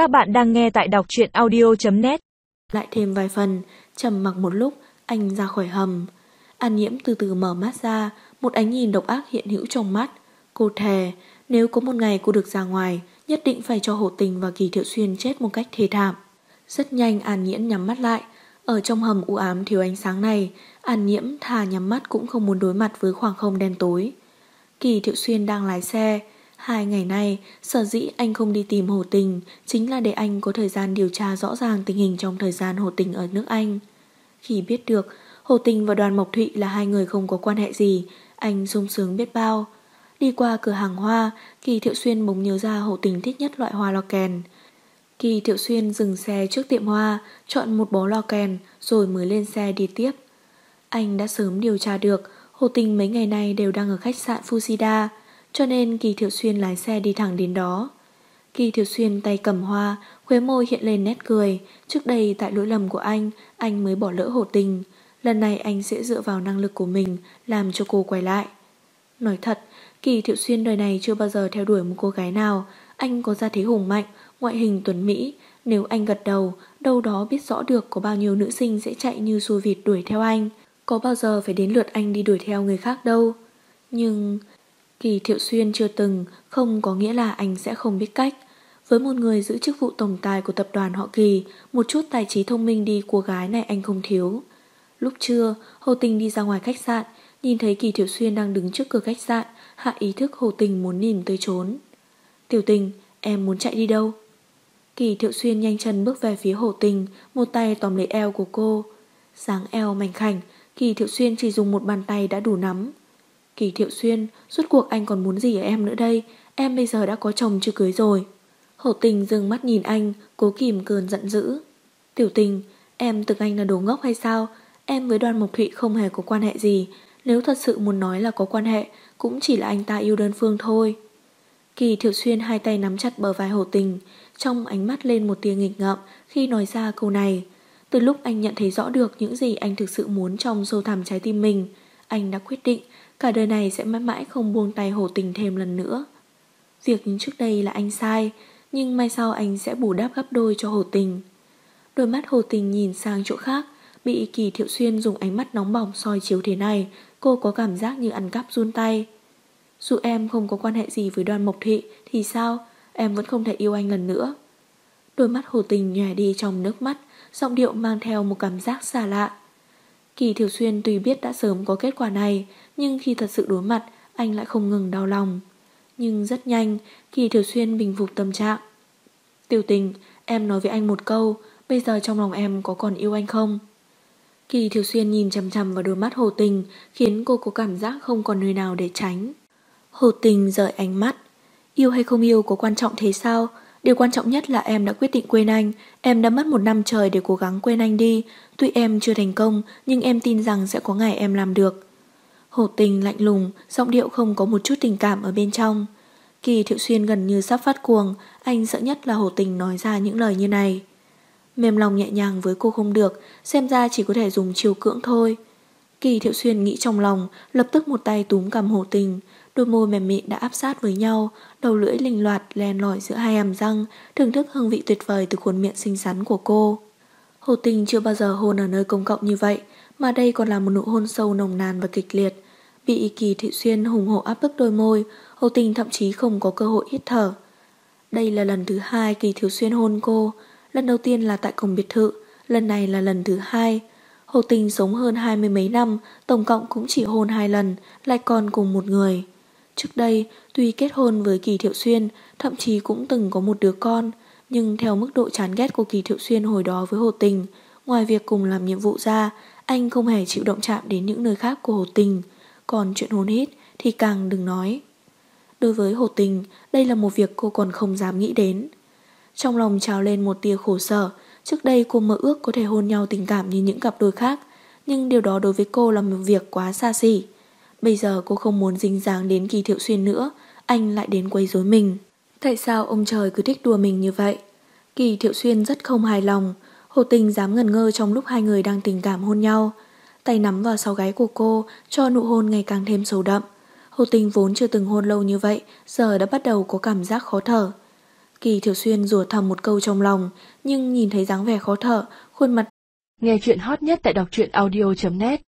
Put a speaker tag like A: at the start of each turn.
A: Các bạn đang nghe tại đọc truyện audio.net
B: Lại thêm vài phần, trầm mặc một lúc, anh ra khỏi hầm. An nhiễm từ từ mở mắt ra, một ánh nhìn độc ác hiện hữu trong mắt. Cô thề, nếu có một ngày cô được ra ngoài, nhất định phải cho Hồ Tình và Kỳ Thiệu Xuyên chết một cách thê thảm. Rất nhanh An Nhiễm nhắm mắt lại. Ở trong hầm u ám thiếu ánh sáng này, An Nhiễm thà nhắm mắt cũng không muốn đối mặt với khoảng không đen tối. Kỳ Thiệu Xuyên đang lái xe. Hai ngày nay, sở dĩ anh không đi tìm Hồ Tình chính là để anh có thời gian điều tra rõ ràng tình hình trong thời gian Hồ Tình ở nước Anh. Khi biết được Hồ Tình và đoàn Mộc Thụy là hai người không có quan hệ gì, anh sung sướng biết bao. Đi qua cửa hàng hoa, Kỳ Thiệu Xuyên bỗng nhớ ra Hồ Tình thích nhất loại hoa lo kèn. Kỳ Thiệu Xuyên dừng xe trước tiệm hoa, chọn một bó lo kèn rồi mới lên xe đi tiếp. Anh đã sớm điều tra được Hồ Tình mấy ngày nay đều đang ở khách sạn Fusida, cho nên Kỳ Thiệu Xuyên lái xe đi thẳng đến đó. Kỳ Thiệu Xuyên tay cầm hoa, khuế môi hiện lên nét cười. Trước đây tại lỗi lầm của anh, anh mới bỏ lỡ Hồ Tình. Lần này anh sẽ dựa vào năng lực của mình làm cho cô quay lại. Nói thật, Kỳ Thiệu Xuyên đời này chưa bao giờ theo đuổi một cô gái nào. Anh có gia thế hùng mạnh, ngoại hình tuấn Mỹ. Nếu anh gật đầu, đâu đó biết rõ được có bao nhiêu nữ sinh sẽ chạy như xua vịt đuổi theo anh. Có bao giờ phải đến lượt anh đi đuổi theo người khác đâu. Nhưng Kỳ Thiệu Xuyên chưa từng không có nghĩa là anh sẽ không biết cách. Với một người giữ chức vụ tổng tài của tập đoàn họ Kỳ, một chút tài trí thông minh đi của gái này anh không thiếu. Lúc trưa, Hồ Tình đi ra ngoài khách sạn, nhìn thấy Kỳ Thiệu Xuyên đang đứng trước cửa khách sạn, hạ ý thức Hồ Tình muốn nhìn tới trốn. Tiểu tình, em muốn chạy đi đâu? Kỳ Thiệu Xuyên nhanh chân bước về phía Hồ Tình, một tay tóm lấy eo của cô. Sáng eo mảnh khảnh, Kỳ Thiệu Xuyên chỉ dùng một bàn tay đã đủ nắm. Kỳ Thiệu Xuyên, suốt cuộc anh còn muốn gì ở em nữa đây? Em bây giờ đã có chồng chưa cưới rồi. Hổ tình dừng mắt nhìn anh, cố kìm cơn giận dữ. Tiểu tình, em tưởng anh là đồ ngốc hay sao? Em với đoàn Mộc Thụy không hề có quan hệ gì. Nếu thật sự muốn nói là có quan hệ, cũng chỉ là anh ta yêu đơn phương thôi. Kỳ Thiệu Xuyên hai tay nắm chặt bờ vai hổ tình, trong ánh mắt lên một tia nghịch ngợm khi nói ra câu này. Từ lúc anh nhận thấy rõ được những gì anh thực sự muốn trong sâu thẳm trái tim mình, anh đã quyết định cả đời này sẽ mãi mãi không buông tay hồ tình thêm lần nữa. Việc trước đây là anh sai, nhưng mai sau anh sẽ bù đắp gấp đôi cho hồ tình. Đôi mắt hồ tình nhìn sang chỗ khác, bị kỳ thiệu xuyên dùng ánh mắt nóng bỏng soi chiếu thế này, cô có cảm giác như ăn cắp run tay. Dù em không có quan hệ gì với đoàn mộc thị thì sao, em vẫn không thể yêu anh lần nữa. Đôi mắt hồ tình nhòe đi trong nước mắt, giọng điệu mang theo một cảm giác xa lạ. Kỳ Thiểu Xuyên tuy biết đã sớm có kết quả này, nhưng khi thật sự đối mặt, anh lại không ngừng đau lòng. Nhưng rất nhanh, Kỳ Thiểu Xuyên bình phục tâm trạng. Tiểu tình, em nói với anh một câu, bây giờ trong lòng em có còn yêu anh không? Kỳ Thiểu Xuyên nhìn chằm chằm vào đôi mắt Hồ Tình, khiến cô có cảm giác không còn nơi nào để tránh. Hồ Tình rời ánh mắt. Yêu hay không yêu có quan trọng thế sao? Điều quan trọng nhất là em đã quyết định quên anh, em đã mất một năm trời để cố gắng quên anh đi. Tuy em chưa thành công, nhưng em tin rằng sẽ có ngày em làm được. Hồ tình lạnh lùng, giọng điệu không có một chút tình cảm ở bên trong. Kỳ Thiệu Xuyên gần như sắp phát cuồng, anh sợ nhất là Hồ tình nói ra những lời như này. Mềm lòng nhẹ nhàng với cô không được, xem ra chỉ có thể dùng chiều cưỡng thôi. Kỳ Thiệu Xuyên nghĩ trong lòng, lập tức một tay túm cầm Hồ tình, Đôi môi mềm mịn đã áp sát với nhau, đầu lưỡi linh loạt len lỏi giữa hai hàm răng, thưởng thức hương vị tuyệt vời từ khuôn miệng xinh xắn của cô. Hồ Tình chưa bao giờ hôn ở nơi công cộng như vậy, mà đây còn là một nụ hôn sâu nồng nàn và kịch liệt. Bị Kỳ Thị Xuyên hùng hổ áp bức đôi môi, Hồ Tình thậm chí không có cơ hội hít thở. Đây là lần thứ hai Kỳ Thiếu Xuyên hôn cô, lần đầu tiên là tại cổng biệt thự, lần này là lần thứ hai. Hồ Tình sống hơn hai mươi mấy năm, tổng cộng cũng chỉ hôn hai lần, lại còn cùng một người. Trước đây, tuy kết hôn với Kỳ Thiệu Xuyên, thậm chí cũng từng có một đứa con, nhưng theo mức độ chán ghét của Kỳ Thiệu Xuyên hồi đó với Hồ Tình, ngoài việc cùng làm nhiệm vụ ra, anh không hề chịu động chạm đến những nơi khác của Hồ Tình, còn chuyện hôn hít thì càng đừng nói. Đối với Hồ Tình, đây là một việc cô còn không dám nghĩ đến. Trong lòng trào lên một tia khổ sở, trước đây cô mơ ước có thể hôn nhau tình cảm như những cặp đôi khác, nhưng điều đó đối với cô là một việc quá xa xỉ. Bây giờ cô không muốn dính dáng đến Kỳ Thiệu Xuyên nữa, anh lại đến quấy rối mình. Tại sao ông trời cứ thích đùa mình như vậy? Kỳ Thiệu Xuyên rất không hài lòng, Hồ Tình dám ngần ngơ trong lúc hai người đang tình cảm hôn nhau. Tay nắm vào sau gáy của cô, cho nụ hôn ngày càng thêm sâu đậm. Hồ Tình vốn chưa từng hôn lâu như vậy, giờ đã bắt đầu có cảm giác khó thở. Kỳ thiệu Xuyên rủa thầm một câu trong lòng, nhưng nhìn thấy dáng vẻ khó thở, khuôn mặt.
A: Nghe chuyện hot nhất tại đọc truyện audio.net